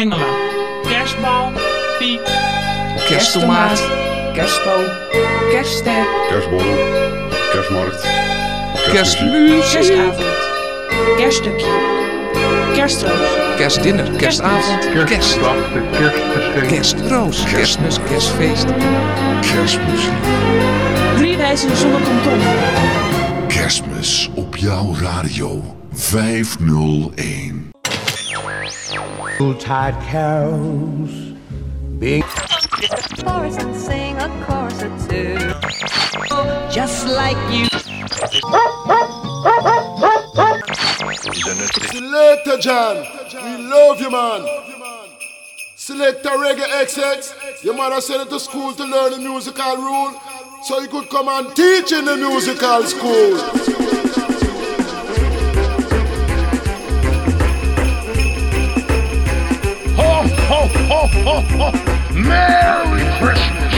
engelen. Kerstbal, piek, Kersttomaat. Kerstboom. Kerstster. Kerstborrel. Kerstmarkt. Kerstmuziek. Kerstavond. Kerststukje. Kerstroos. Kerstdinner. Kerstavond. Kerst. Kerstgeslachten, kerstgeschenken. Kerstroos. Kerstmis. Kerstfeest. Kerstmuziek. Drie reizen zonder kanton. Kerstmis op jouw radio 501. Yuletide carols being chorus and sing a chorus or two. Just like you. Selector John, we love you, man. Selector Reggae XX, your mother sent you to school to learn the musical rule, so you could come and teach in the musical school. Ho, ho, ho, ho. Merry Christmas.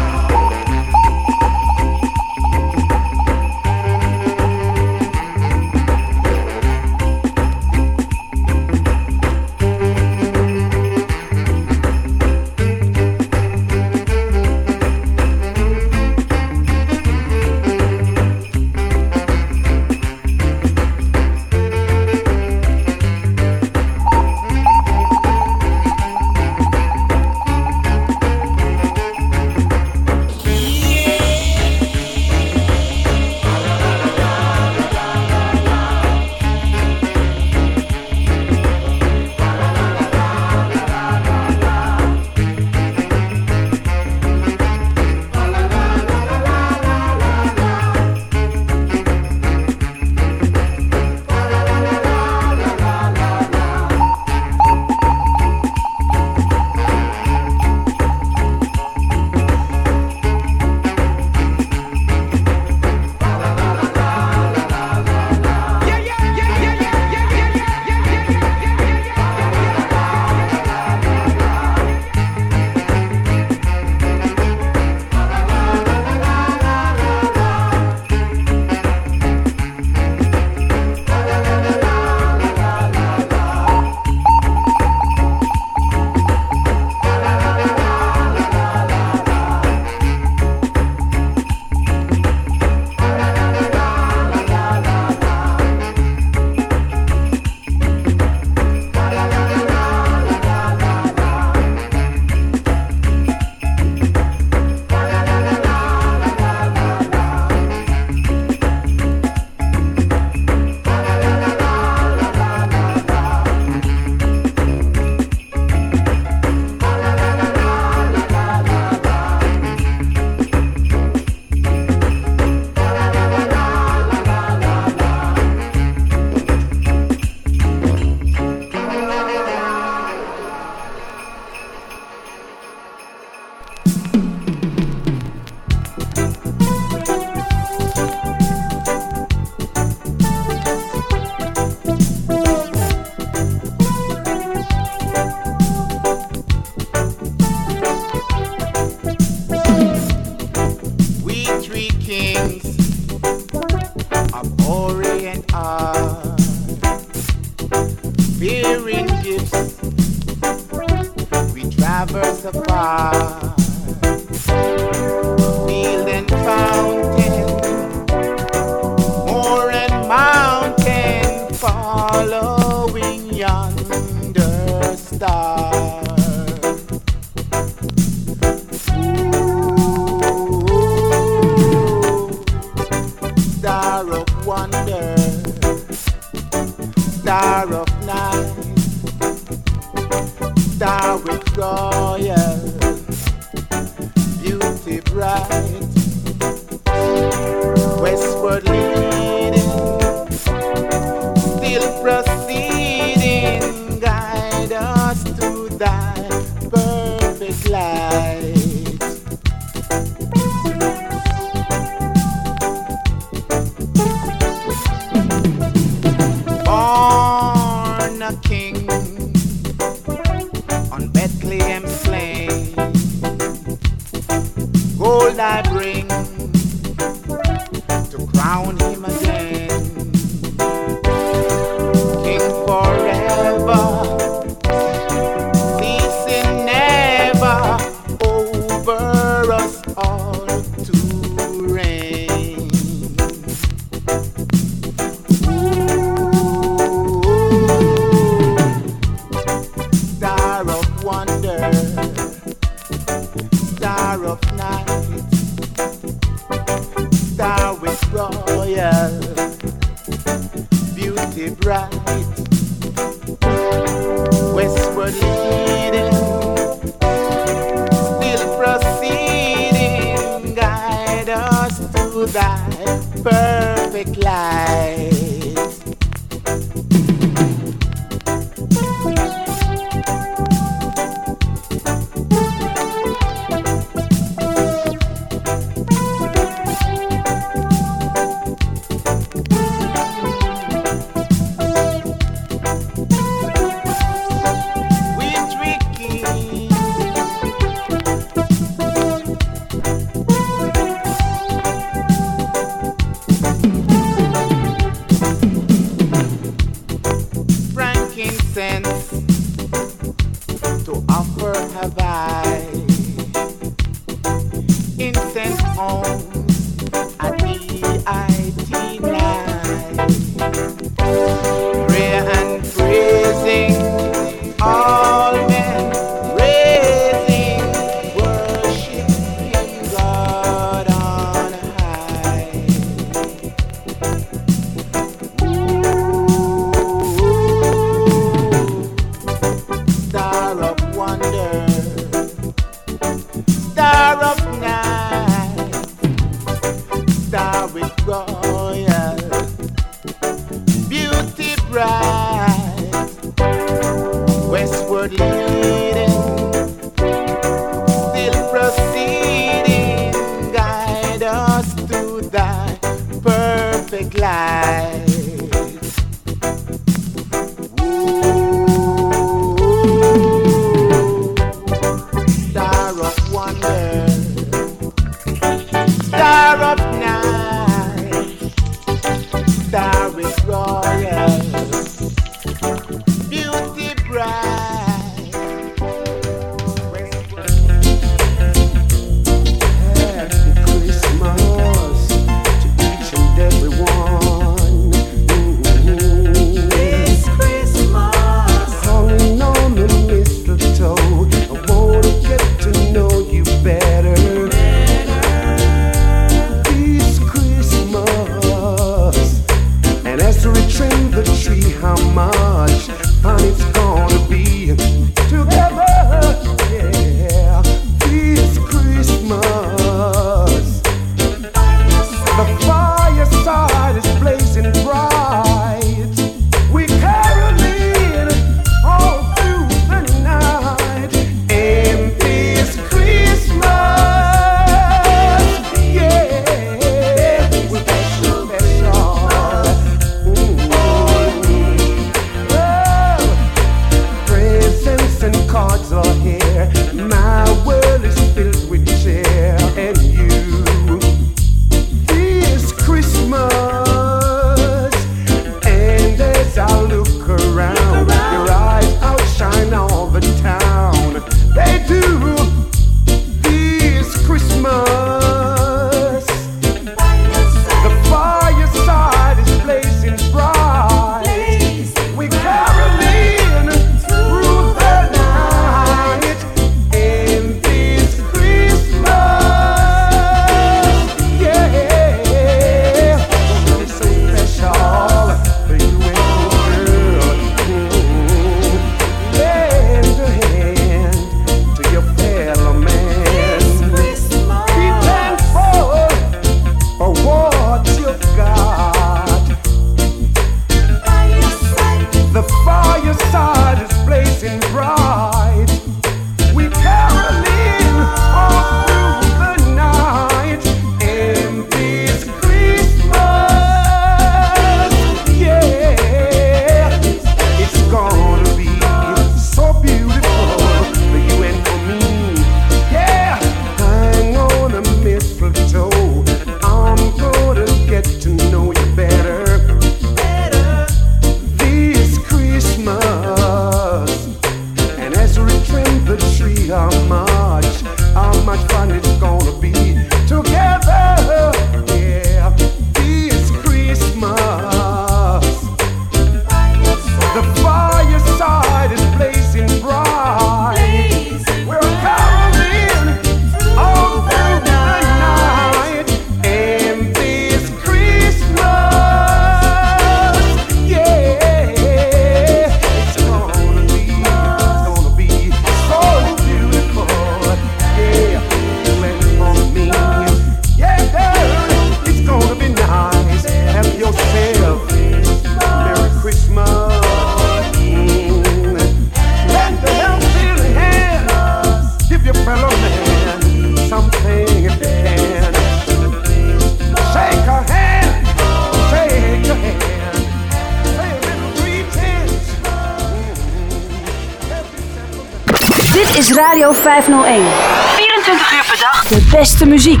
Muziek.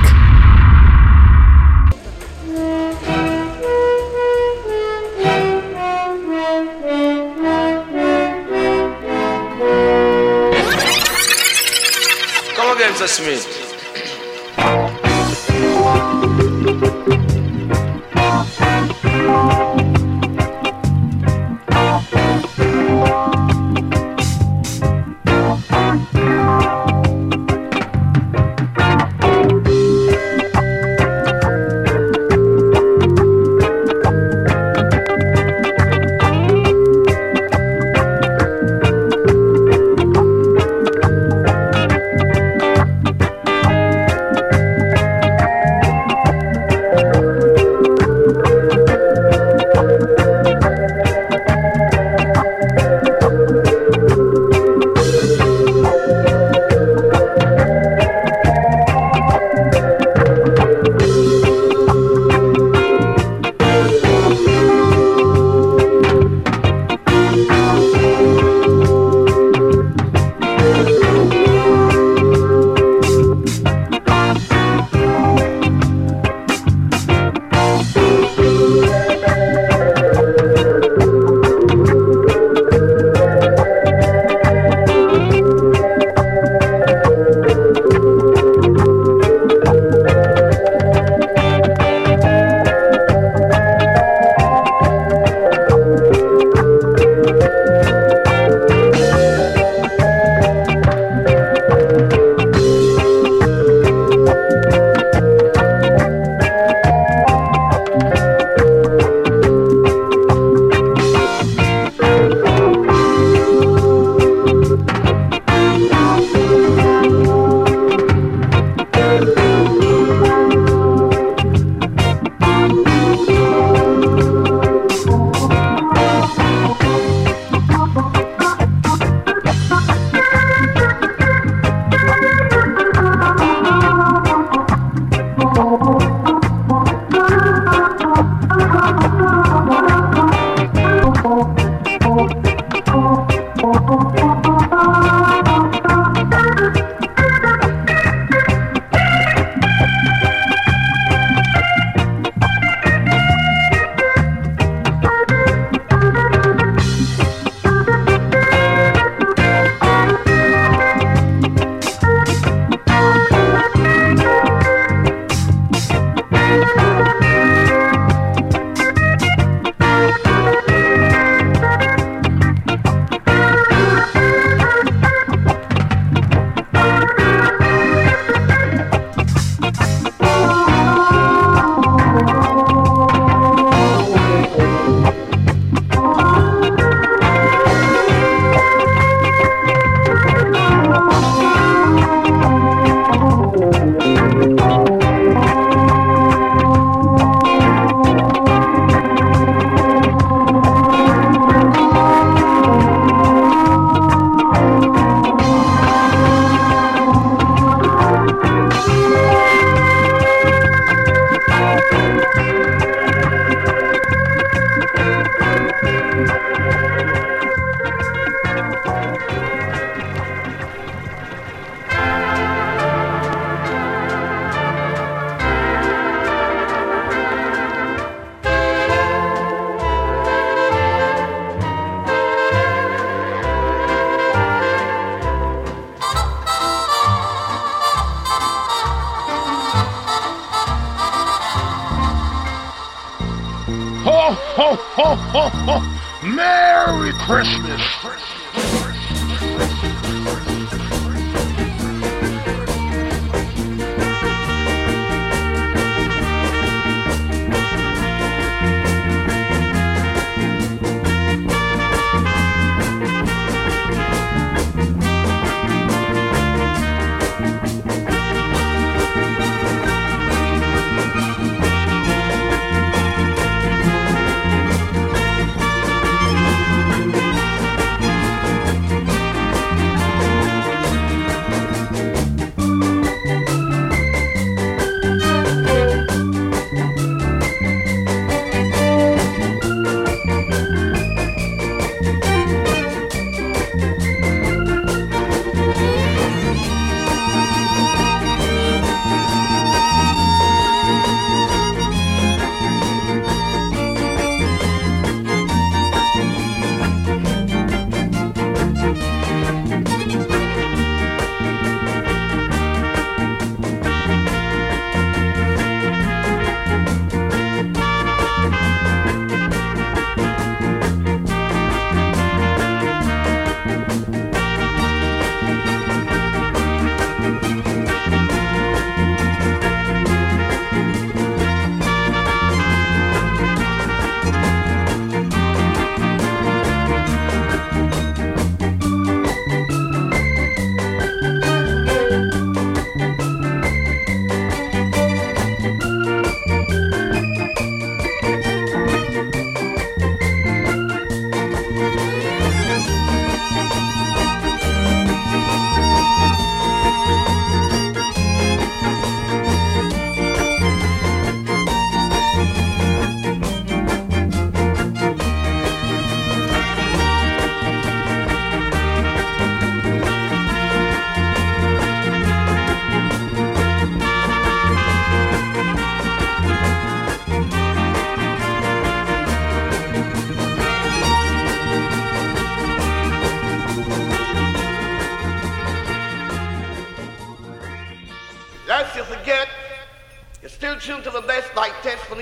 Come again, Sesame.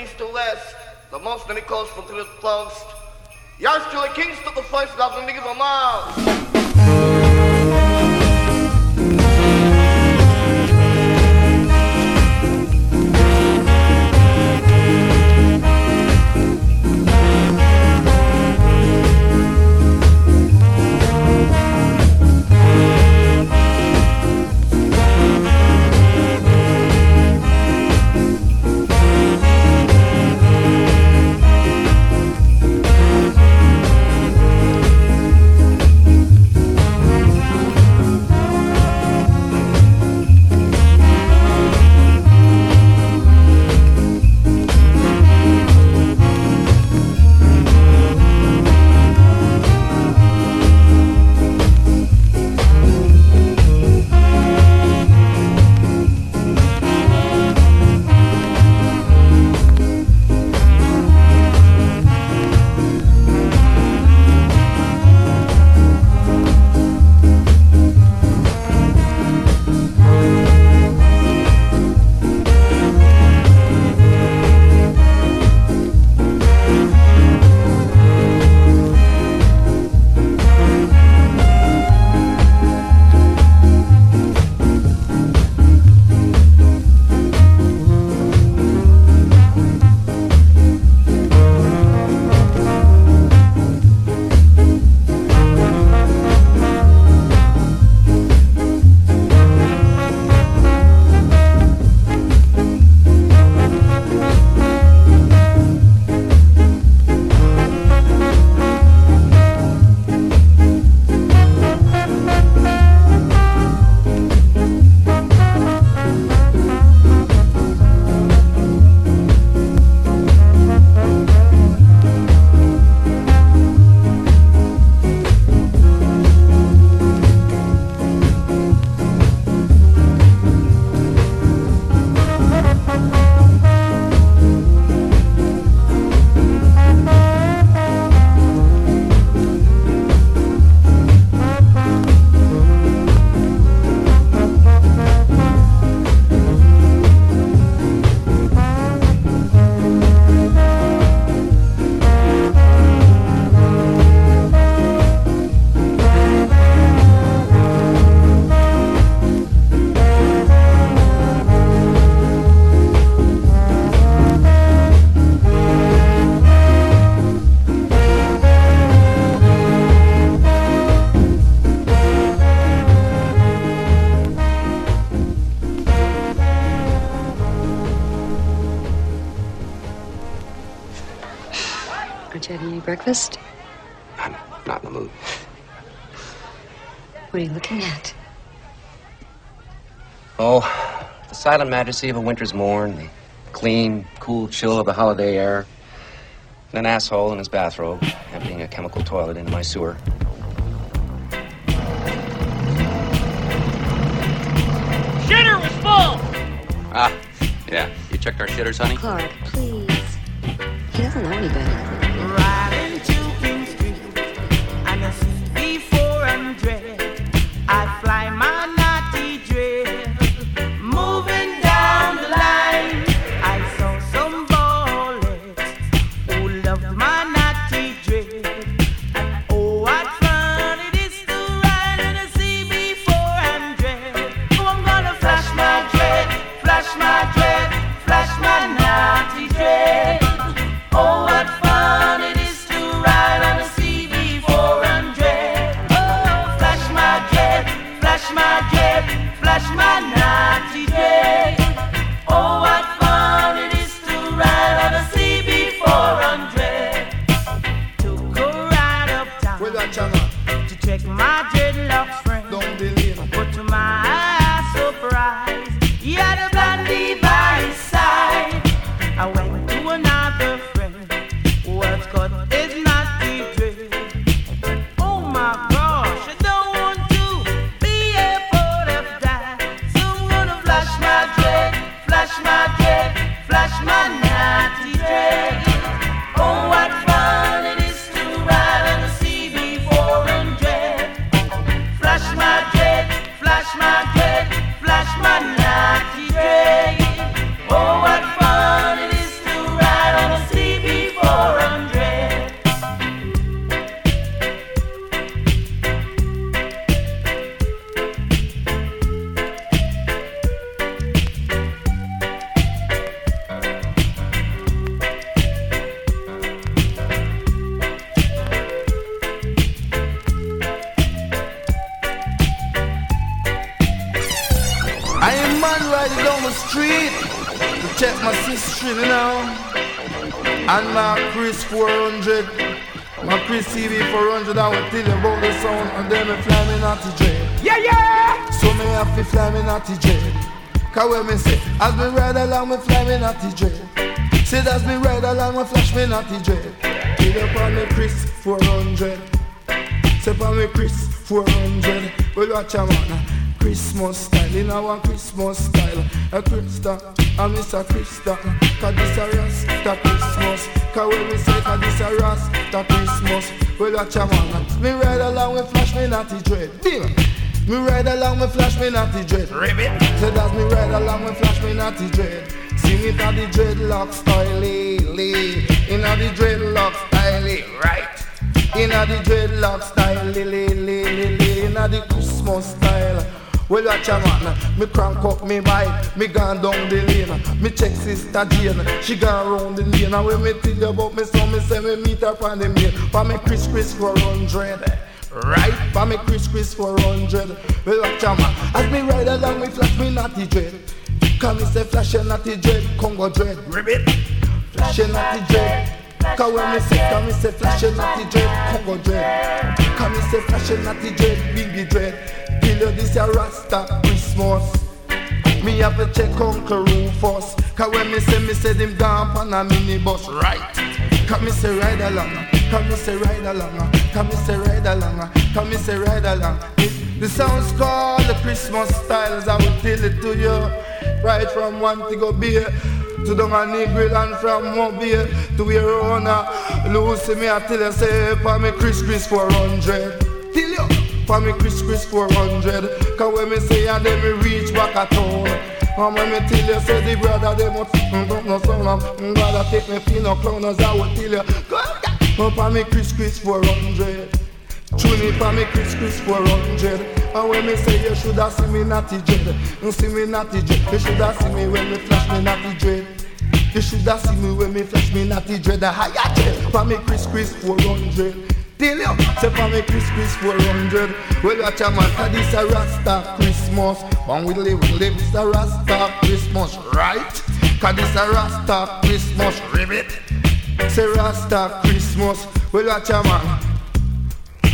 east to west, the most many coast from through the to the kings to the first, love the niggas on miles. breakfast? I'm not in the mood. What are you looking at? Oh, the silent majesty of a winter's morn, the clean, cool chill of the holiday air, and an asshole in his bathrobe emptying a chemical toilet into my sewer. Shitter was full! Ah, yeah. You checked our shitters, honey? Clark, please. He doesn't know any better. 400, I will you about the sound, and then me fly me not to jail. Yeah, yeah! So me have to fly me not to jail. Cause when me say, as me ride along, me fly me not to jail. Say as me ride along, me flash me not to jail. Kill up on me Chris 400. Say for me Chris 400. Well, watch a man. Christmas style, in our Christmas style. A Krista, a Mr. Krista. Cause this a Rasta Christmas. Cause when we say, cause this a Rasta Christmas. Well, watch a man. Me ride along, we flash me natty dread. Demon. Me ride along, me flash me natty dread. Ribbit. Say that's me ride along, me flash me natty dread. Sing it on the dreadlock style, lee. In a the dreadlock style, eh. right. In a the dreadlock style, lee, lee, lee, lee. In a the Christmas style. Well, watch a man, me crank up me bike, me gone down the lane. Me check sister Jane, she gone round the lane. And when me tell you about me son, me say me meet her on the main. For me Chris Chris 400. Right, for me Chris Chris 400. Well, watch a man, as me ride along, me flash me natty dread. Cause me say flash a natty dread, Congo dread. Ribbit. Flash a natty dread. Cause when me say, cause me say flash a natty dread, Congo dread. Cause me say flash a natty dread, Biggie dread. Kill you this a Rasta Christmas. Me have to check Uncle Rufus. Cause when me say, me say them gone on a minibus, right? Cause me say ride along, cause me say ride along, cause me say ride along, cause me say ride along. The sounds called the Christmas styles, I will tell it to you. Right from one to go beer to down a Negril and from beer to owner Lucy me tell you say for me Chris Chris 400 Tell you for me Chris Chris 400 Cause when me say and then me reach back at town. And when me tell you say the brother they must mm, don't no sound of Brother take me pin no clowners I will tell you. Go for oh, me Chris Chris 400 Tune for me Chris Chris 400 And when me say you shoulda see me natty dread You see me natty dread. You shoulda see me when me flash me natty dread. You shoulda see me when me flash me natty dread. A higher dread. For me Chris Chris 400 Tell you, say for me Chris Chris 400 Well watch a man, cause this a Rasta Christmas. But we live, we live, it's a Rasta Christmas, right? Cause this a Rasta Christmas, ribbit. Say Rasta Christmas. Well watch a man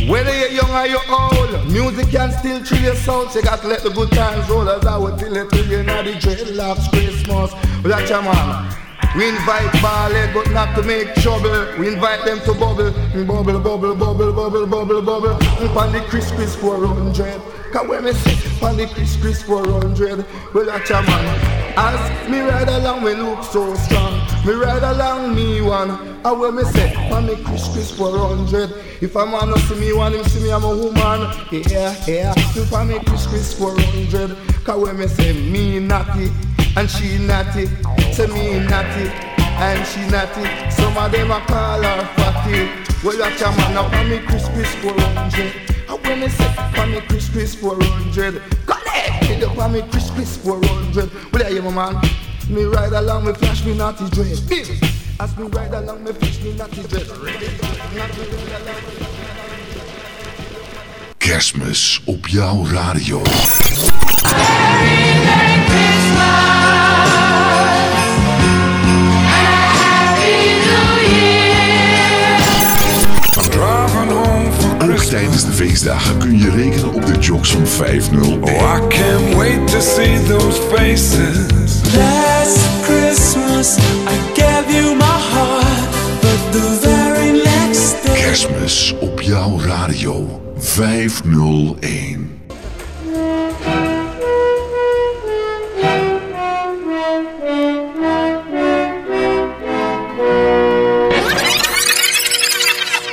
whether you're young or you're old, music can still thrill your soul. So you got to let the good times roll as I would tell it to you. Now the dreadlocks Christmas. Watch your man. We invite ballet, but not to make trouble. We invite them to bubble, bubble, bubble, bubble, bubble, bubble, bubble. Upon the Chris Chris 400. Cause when me say, upon the Chris Chris 400. Well, watch your man. As me ride along, me look so strong. Me ride along, me one. And when me say, upon me Chris Chris 400. If a man not see me one, him see me I'm a woman. Yeah, yeah. If I me Chris Chris 400. Cause when me say, me natty and she natty. Say me natty and she natty. Some of them a call her fatty. Well, watch a man up on me Chris Chris 400. And when me say for me Chris Chris 400, connect it up on me Chris Chris 400. Well, yeah, you my man. Me ride along, me flash me natty dread. Bim. As me ride along, me flash me dread. Kerstmis op jouw radio. Tijdens de feestdagen kun je rekenen op de jocks van 501. Oh, I can't wait to see those faces. Last Christmas I gave you my heart, but the very next day. Kerstmis op jouw radio 501.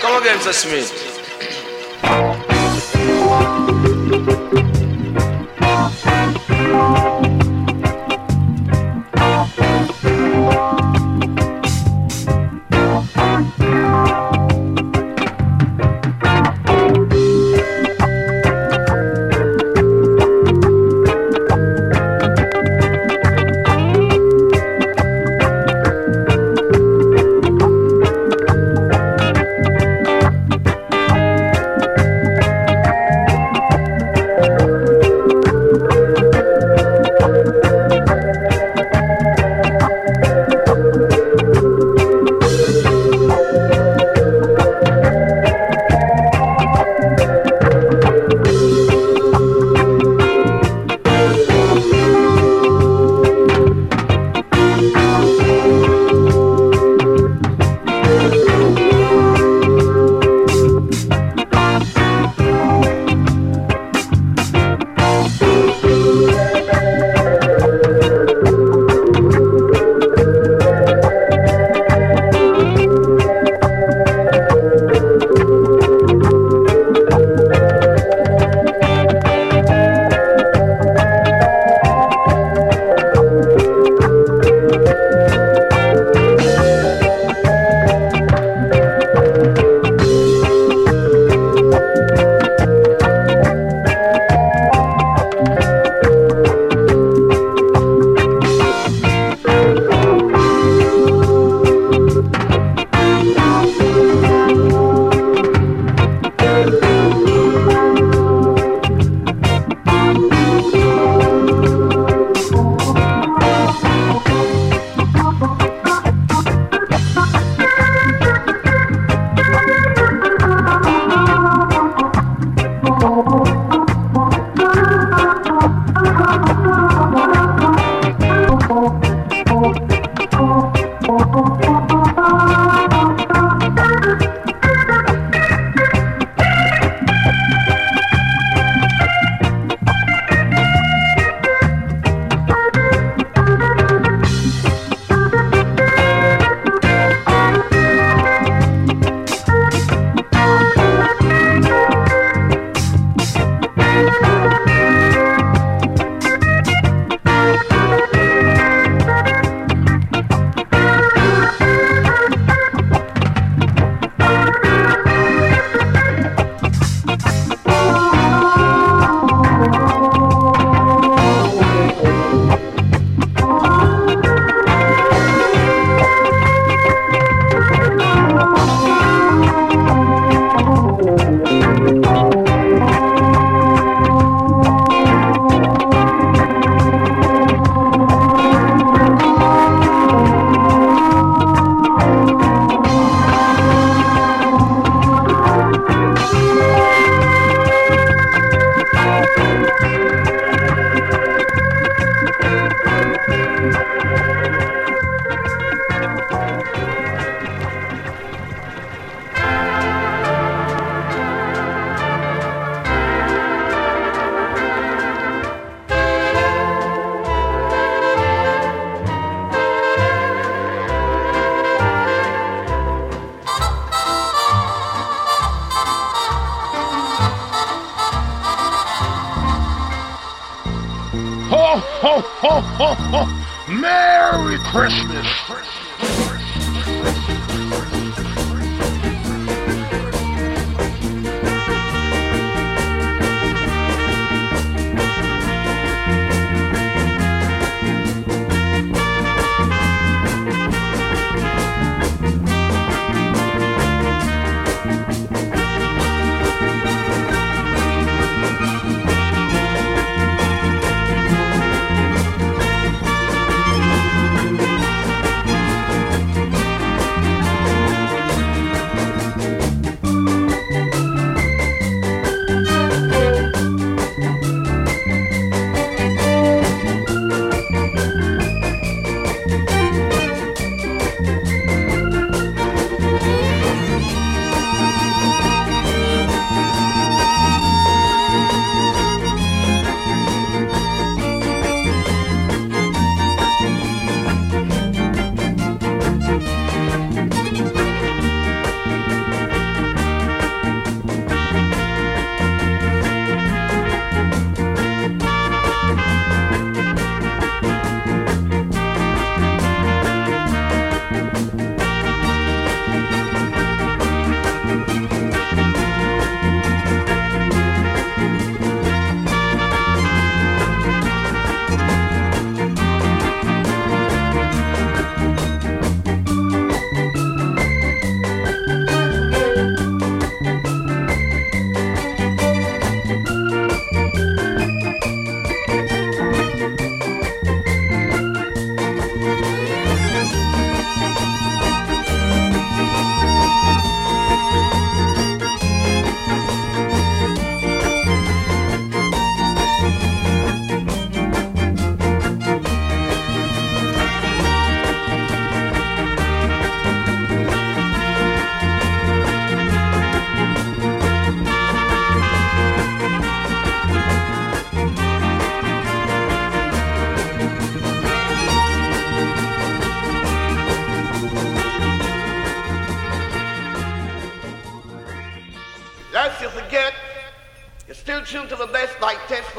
Come again, Smith.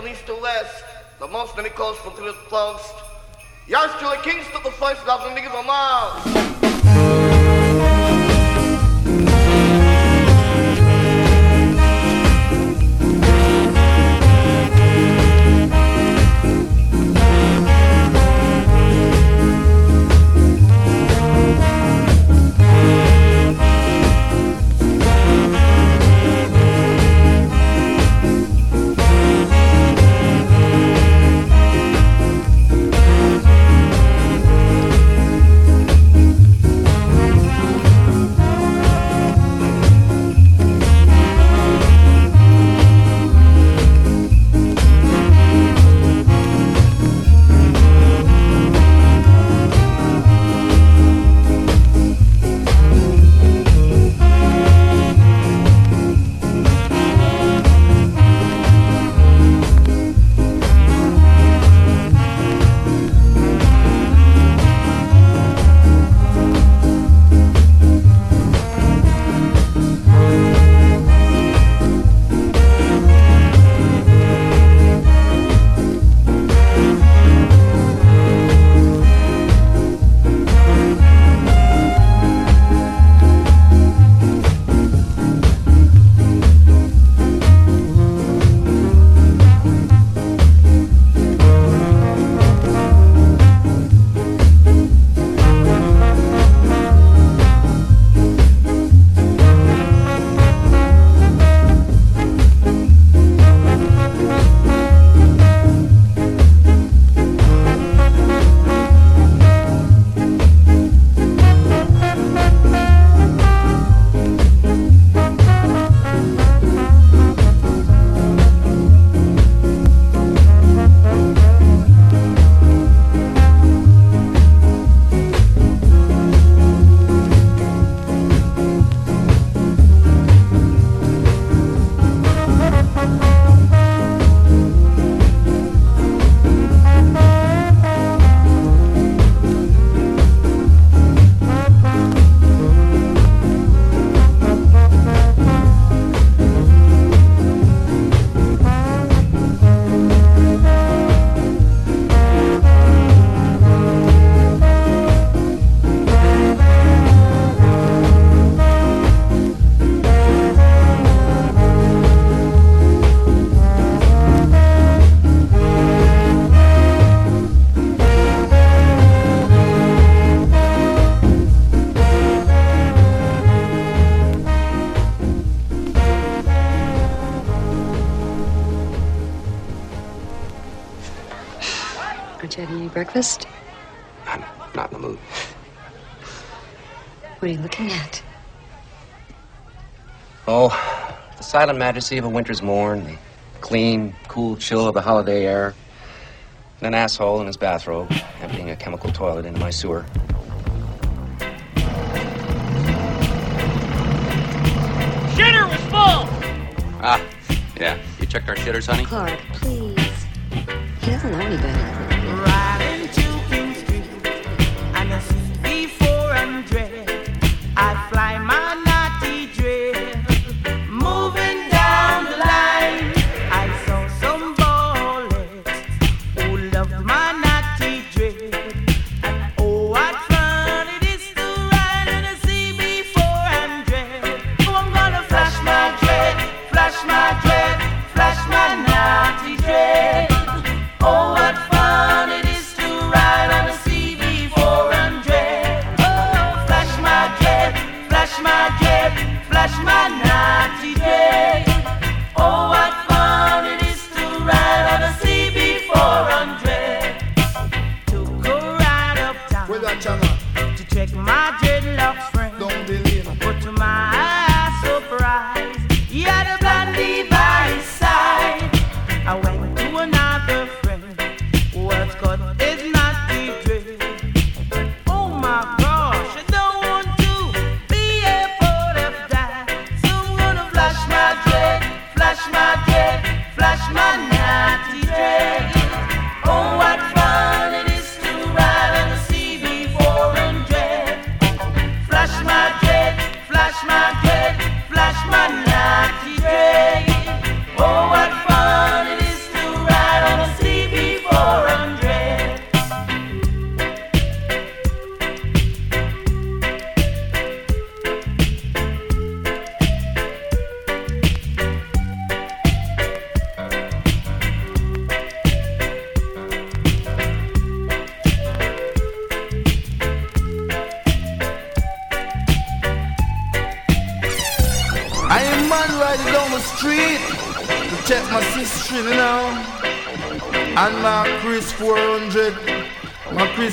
From east to west. The most many calls from through the plugs. Yours truly, Kings took the first love and niggas are miles. Breakfast? I'm not in the mood. What are you looking at? Oh, the silent majesty of a winter's morn, the clean, cool chill of the holiday air, and an asshole in his bathrobe emptying a chemical toilet into my sewer. Shitter was full! Ah, yeah. You checked our shitters, honey? Clark, please. He doesn't know any better.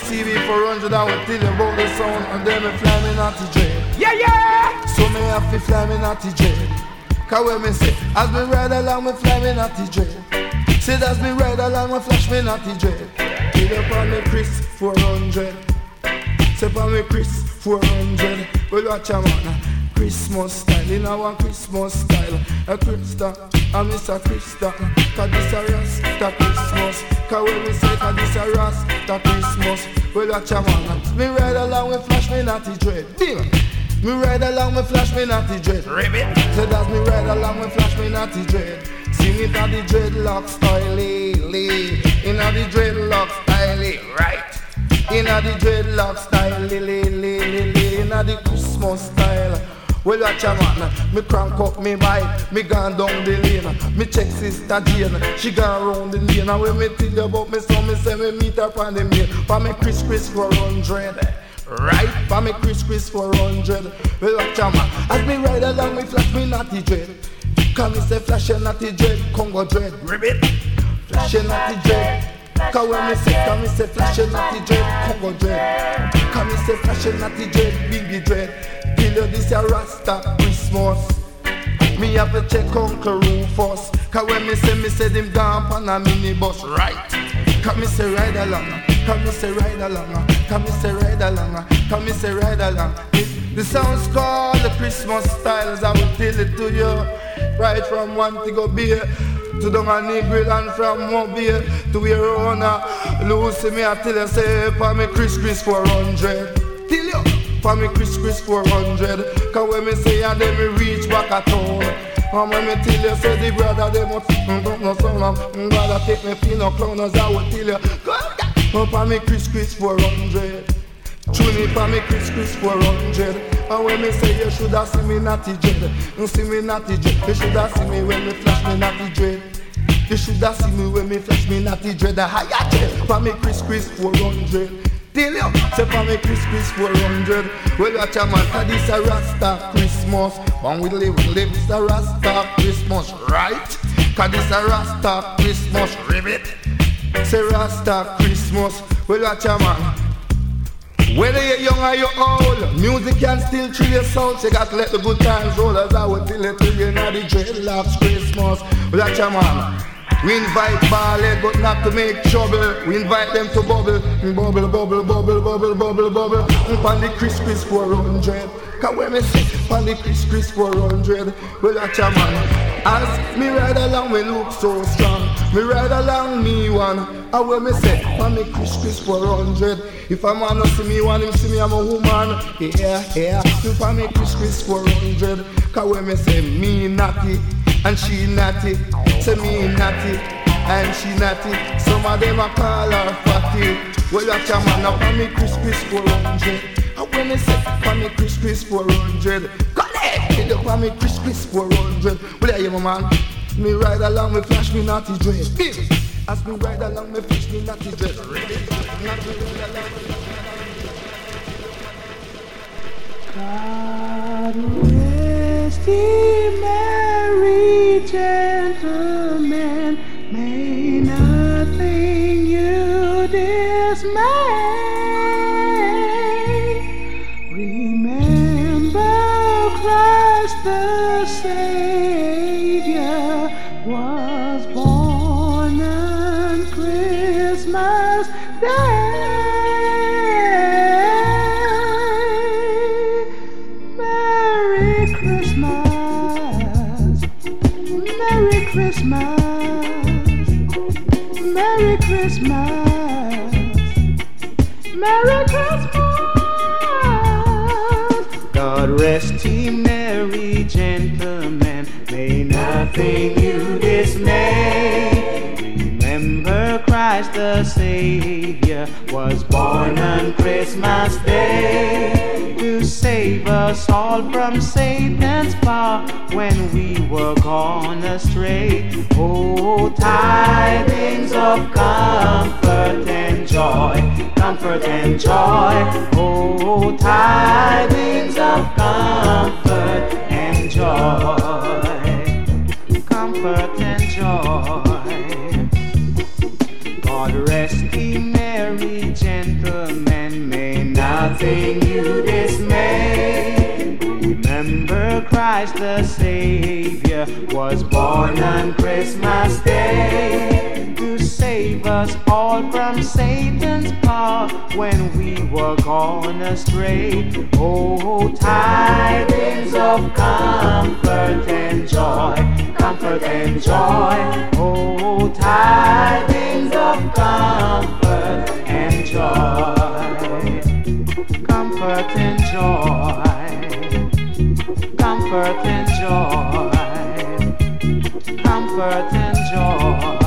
CV 400, I will tell you about the sound, and then me fly me naughty jet. Yeah, yeah! So me have to fly me naughty jet. Cause when me say, as me ride along, me fly me naughty jet. Say as me ride along, me flash me naughty jet. Kill up on me Chris 400. Say on me Chris 400. Well, watch a man. Christmas style, in our Christmas style. A Krista, a Mr. Krista. Cause this a Rasta Christmas. Cause when we say, cause this a Rasta Christmas. Well, watch a man. Me ride along, we flash me natty dread. Deal. Me ride along, me flash me natty dread. Ribbit. Say that me ride along, me flash me natty dread. Sing it on the dreadlock style, lee. In a the dreadlock style, eh. right. In a the dreadlock style, li, li, li, li, li. In a the Christmas style. Well, watch a man, me crank up me bike, me gone down the lane, me check sister Jane, she gone round the lane. And when me tell you about me son, me say me meet her on the main, for me Chris Chris 400. Right, for me Chris Chris 400. Well, watch a man, as me ride along, me flash me natty dread. Cause me say flash a natty dread, Congo dread, ribbit. Flash a natty dread. Cause when me say, cause me say flash a natty dread, Congo dread. Cause me say flash a natty dread, Biggie dread. Kill you this a Rasta Christmas. Me have to check Uncle Rufus. Cause when me say, me say them gone on a minibus, right? Cause me say ride along, cause me say ride along, cause me say ride along, cause me say ride along. The sounds called the Christmas styles, I will tell it to you. Right from one to go beer to down a Negril and from Mobile to Verona. Lucy, me I tell you, say, for me Chris Chris 400. Tell you, for me Chris Chris 400. Cause when me say, and then me reach back a town. And when me tell you, say, the brother, they must, mm, don't of mm, brother, take me pin no clowners, I will tell you. Go, for me Chris Chris 400. Tune it for me Chris Chris 400 And when me say you shoulda see me natty dread You see me natty dread You shoulda see me when me flash me natty dread You shoulda see me when me flash me natty dread A higher dread for me Chris Chris 400 Tell you, say for me Chris Chris 400 Well watch a man, cause this a Rasta Christmas One we live, we live, this a Rasta Christmas, right? Cause this a Rasta Christmas, ribbit Say Rasta Christmas, well watch a man. Whether you're young or you're old, music can still thrill your soul. So you got to let the good times roll as I would tell it to you. Now the dreadlocks Christmas, well watch a man. We invite ballad, but not to make trouble. We invite them to bubble, bubble, bubble, bubble, bubble, bubble, bubble. On the Chris Chris 400. Cause when me say on the Chris Chris 400, well that's a man. As me ride along, me look so strong. Me ride along, me one. And when me say on the Chris Chris 400, if a man not see me one, him see me I'm a woman. Yeah, yeah. If I make Chris Chris 400, cause when me say me naughty and she natty. Say me natty and she natty. Some of them a call her fatty. Well, watch a man up on me Chris 400. And when me say for me Chris 400, collect it up on me Chris 400. Well, yeah, my man. Me ride along, me flash me natty dread. As me ride along, me flash me natty dread. Natty dread God rest ye merry gentlemen, may nothing you dismay. Nothing you dismay. Remember Christ the Savior was born on Christmas Day to save us all from Satan's power when we were gone astray. Oh, tidings of comfort and joy, comfort and joy. Oh, tidings Christ the Savior was born on Christmas Day to save us all from Satan's power when we were gone astray. Oh, tidings of comfort and joy, comfort and joy. Oh, tidings of comfort and joy, comfort and joy, comfort and joy, comfort and joy.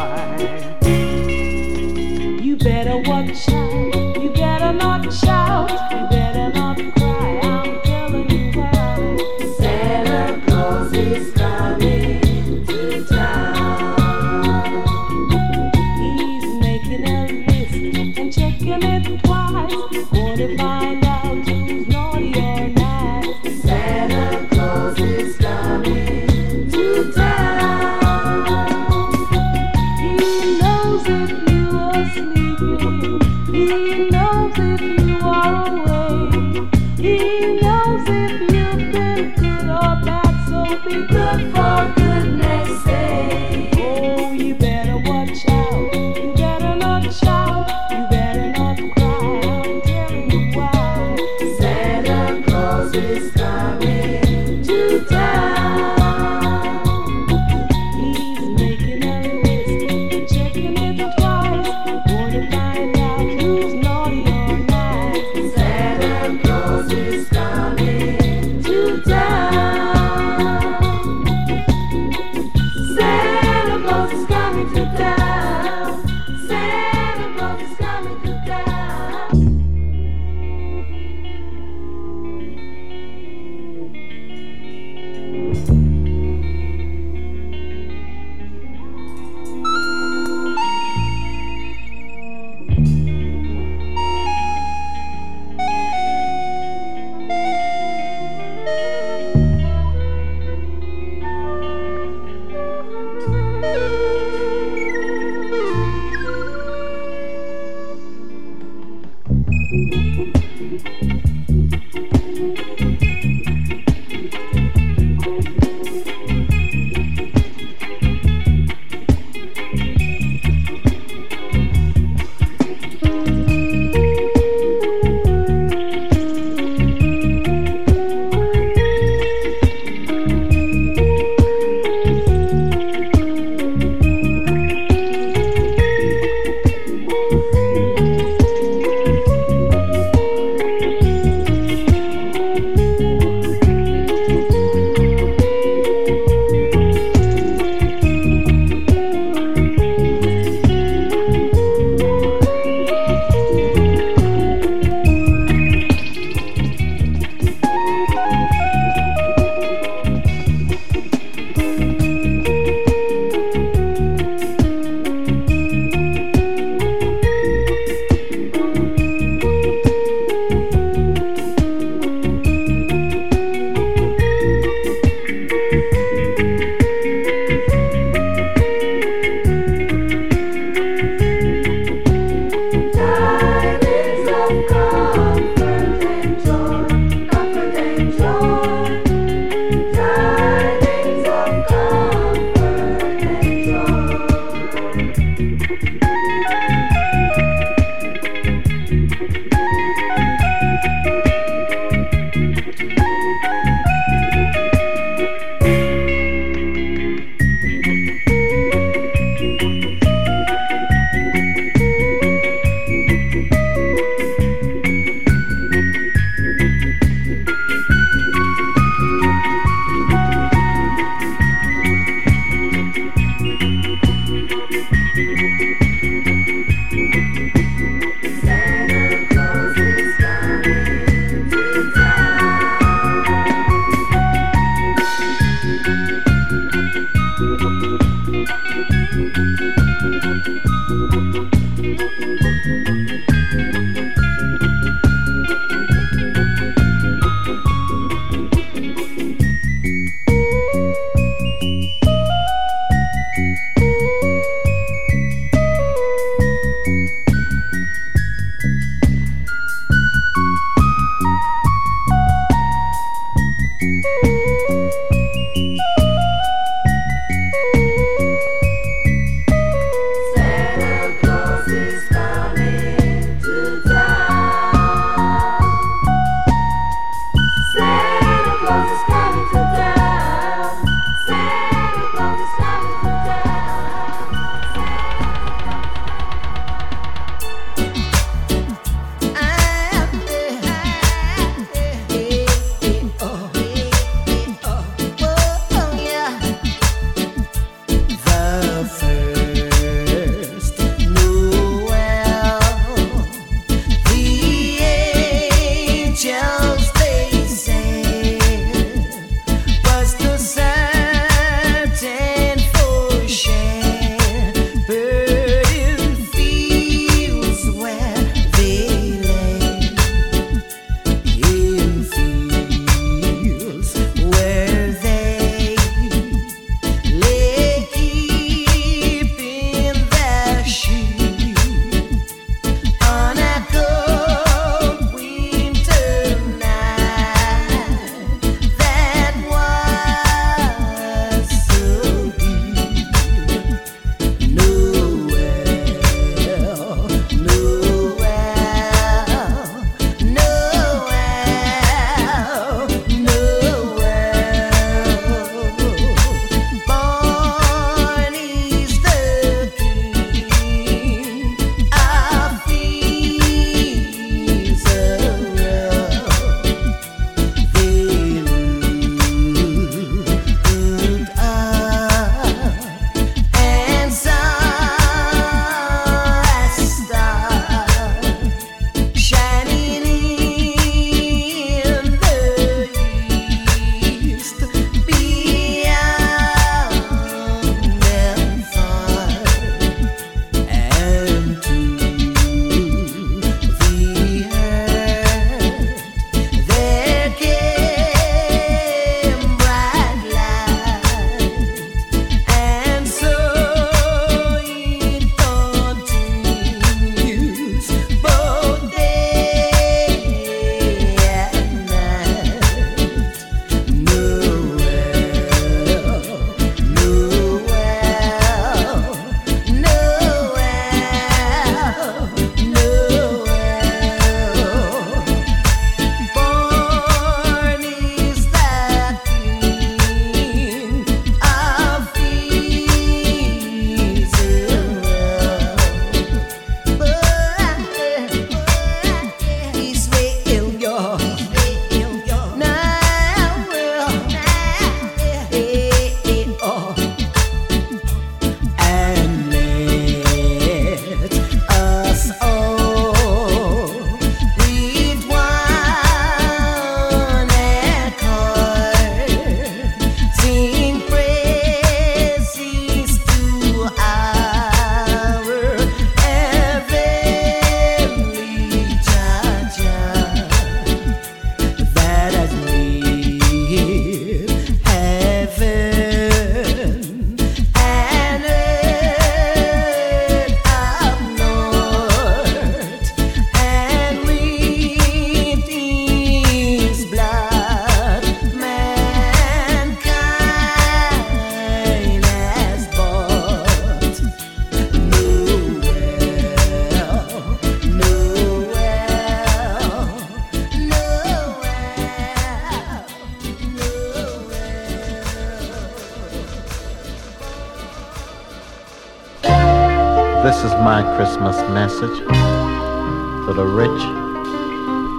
Message to the rich,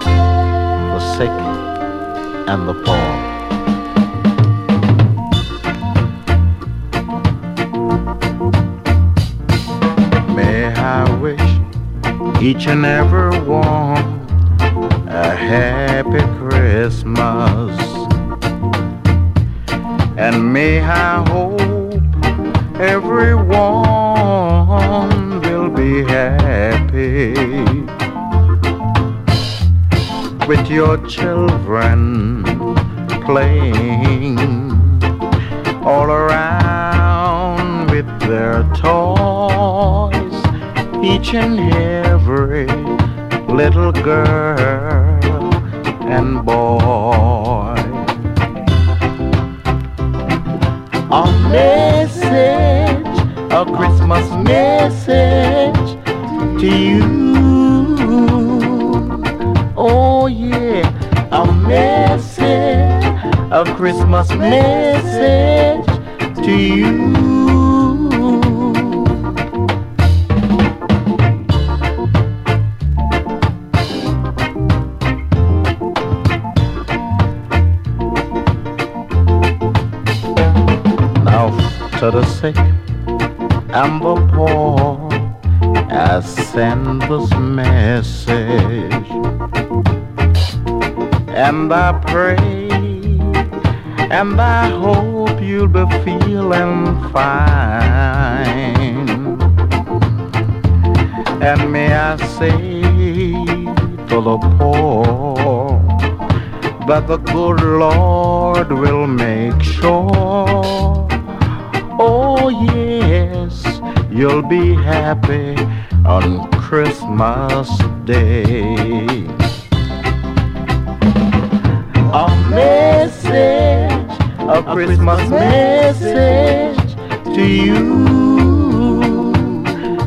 the sick, and the poor. May I wish each and every one a happy Christmas. And may I children playing all around with their toys, each and every little girl and boy. A message, a Christmas message to you. Christmas message to you. Now to the sick and the poor, I send this message, and I pray, and I hope you'll be feeling fine. And may I say to the poor that the good Lord will make sure. Oh, yes, you'll be happy on Christmas Day. A message, a Christmas message to you.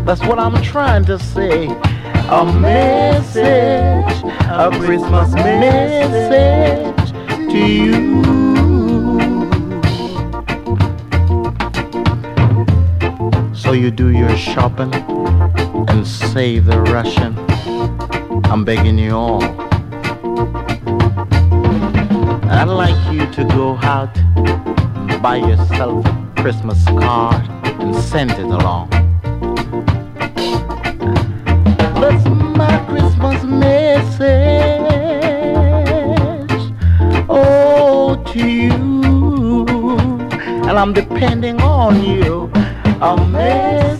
That's what I'm trying to say. A message, a Christmas message to you. So you do your shopping and save the Russian. I'm begging you all. I'd like you to go out buy yourself a Christmas card and send it along. That's my Christmas message. Oh, to you. And I'm depending on you. A message.